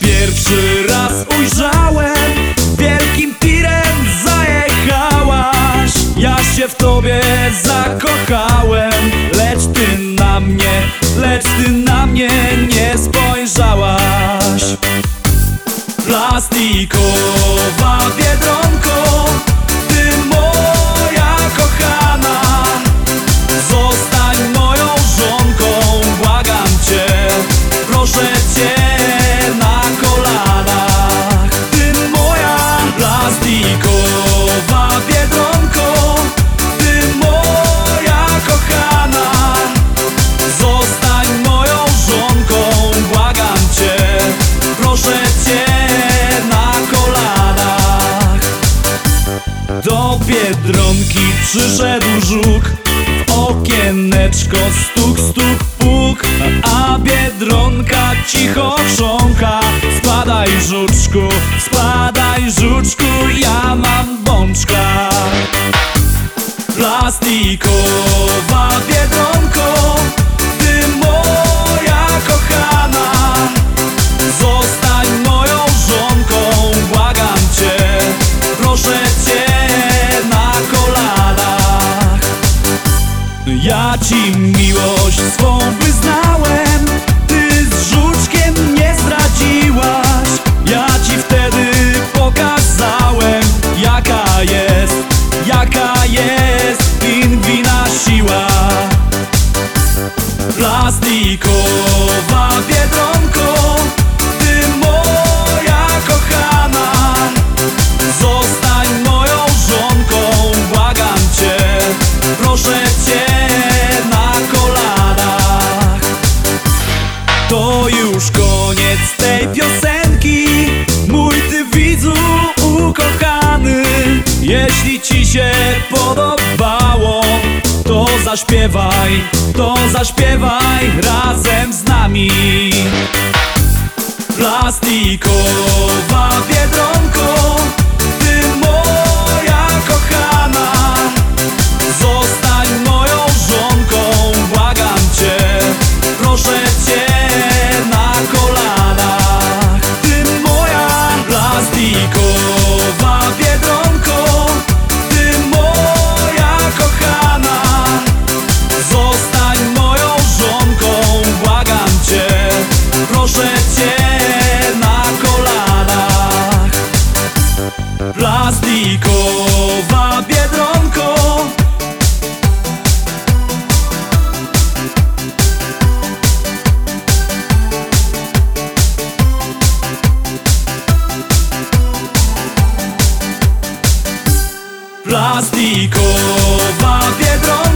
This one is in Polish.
pierwszy raz ujrzałem Wielkim tirem zajechałaś. Ja się w tobie zakochałem Lecz ty na mnie, lecz ty na mnie nie spojrzałaś Do Biedronki przyszedł żuk. W okieneczko stuk, stuk, puk. A Biedronka cicho chrząka Spadaj żuczku, spadaj żuczku Ja mam Ci miłość swą wyznałem. Ty z żuczkiem nie zdradziłaś. Ja ci wtedy pokazałem Jaka jest, jaka jest pingwina siła. Plastikowa biedronko tej piosenki. Mój ty widzu ukochany Jeśli ci się podobało To zaśpiewaj, to zaśpiewaj razem z nami. Plastikowa biedronko Plastiko, pa vjetron